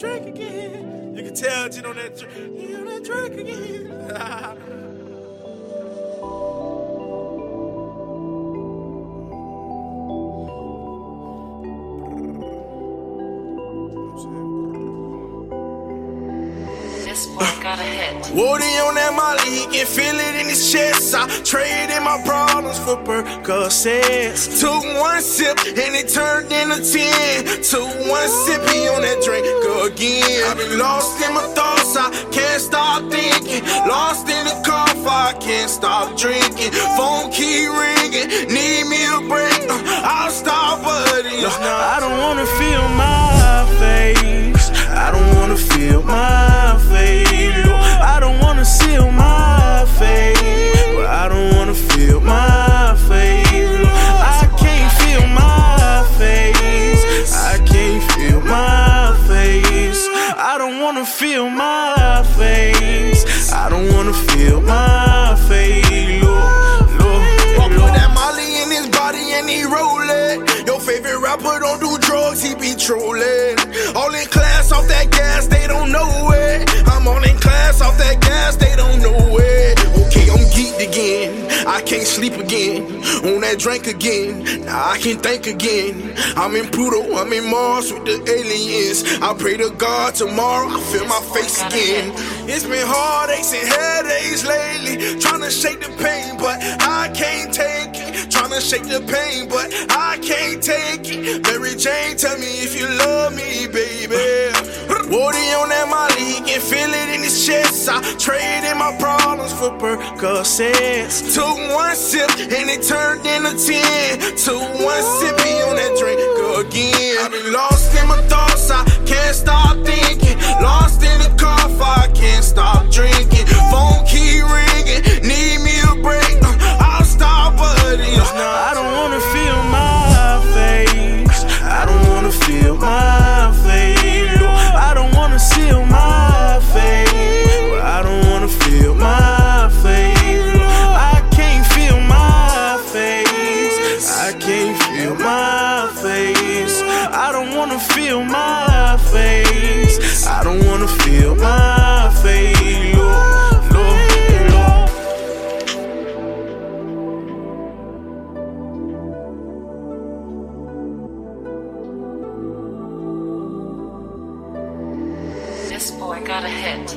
drink again. You can tell Jen on that on that drink again. This boy got. Woody on that Molly, he can feel it in his chest. I traded my problems for Percocets. Took one sip and it turned into ten. Took one sip, he on that drink again. I've been lost in my thoughts, I can't stop thinking. Lost in the cough, I can't stop drinking. Phone keep ringing, wanna feel my. Lord, Lord, Lord. Put that Molly in his body and he rollin'. Your favorite rapper don't do drugs, he be trolling. I can't sleep again. On that drink again. Now I can think again. I'm in Pluto, I'm in Mars with the aliens. I pray to God tomorrow I feel my face again. It's been heartaches and headaches lately. Trying to shake the pain, but I can't take it. Trying to shake the pain, but I can't take it. Mary Jane, tell me if you chest. I traded my problems for Percocets. Took one sip and it turned into ten. Took one sip, he on that drink again. I've been lost in my thoughts, I can't I can't feel my face. I don't wanna feel my face. I don't wanna feel my face. This boy got a hit.